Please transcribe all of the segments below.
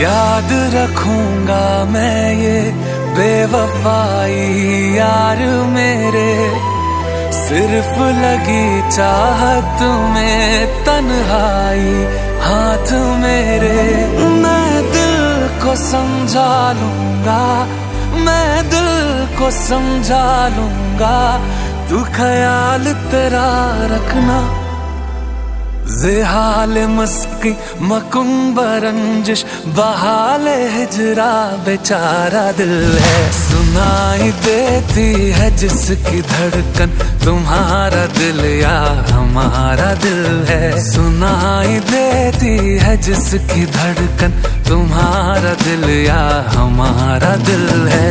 याद रखूँगा मैं ये बेवफाई यार मेरे। सिर्फ़ लगी चाहत में तन्हाई हाथ मेरे। मैं दिल को समझा लूँगा, मैं दिल को समझा लूँगा। तू ख्याल तेरा रखना। जिहाल मस्की मकुम बरंजिश बहाल हिजरा बेचारा दिल है। सुनाई देती है जिसकी धड़कन, तुम्हारा दिल या हमारा दिल है। सुनाई देती है जिसकी धड़कन, तुम्हारा दिल या हमारा दिल है।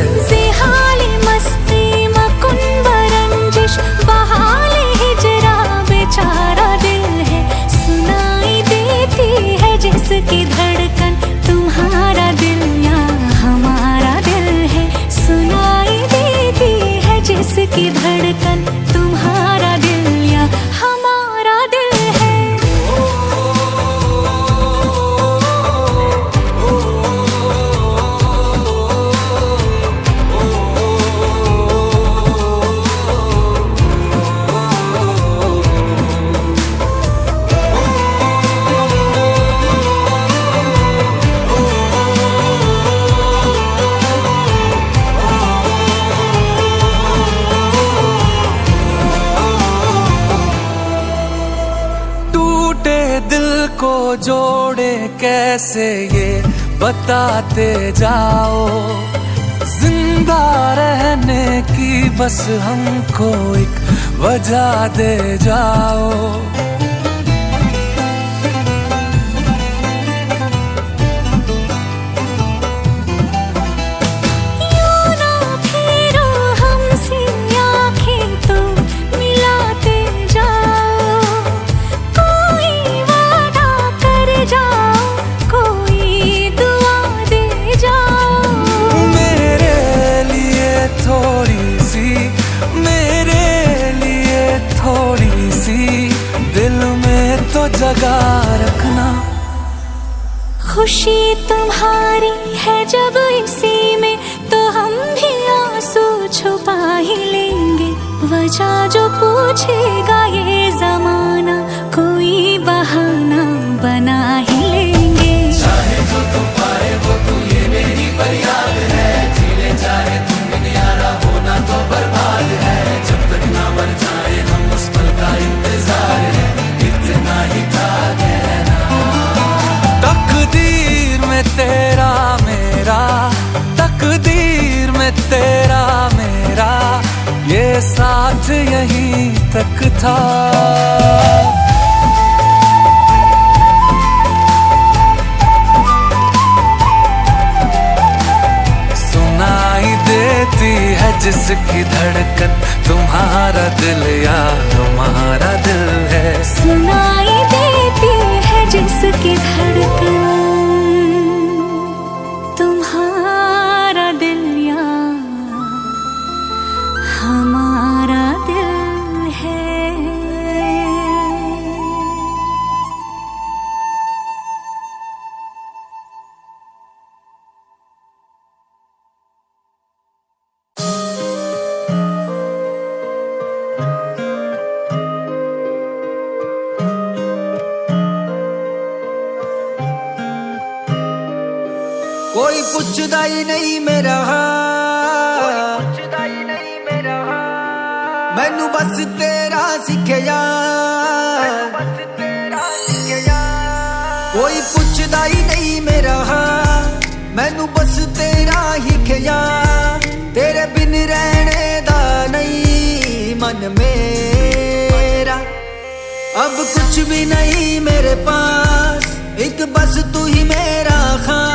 धड़कन जोड़े कैसे ये बताते जाओ। ज़िंदा रहने की बस हमको एक वजह दे जाओ। खुशी तुम्हारी है जब इसी में तो हम भी आँसू छुपा ही लेंगे। वजह जो पूछेगा ये साथ यहीं तक था। सुनाई देती है जिसकी धड़कन तुम्हारा दिल या कोई पुछदा ही नहीं मेरा। मैनू बस तेरा सिखया। कोई पुछदा ही नहीं मेरा। मैनू बस तेरा ही खया। तेरे बिन रहने दा नहीं मन मेरा। अब कुछ भी नहीं मेरे पास। एक बस तू ही मेरा खा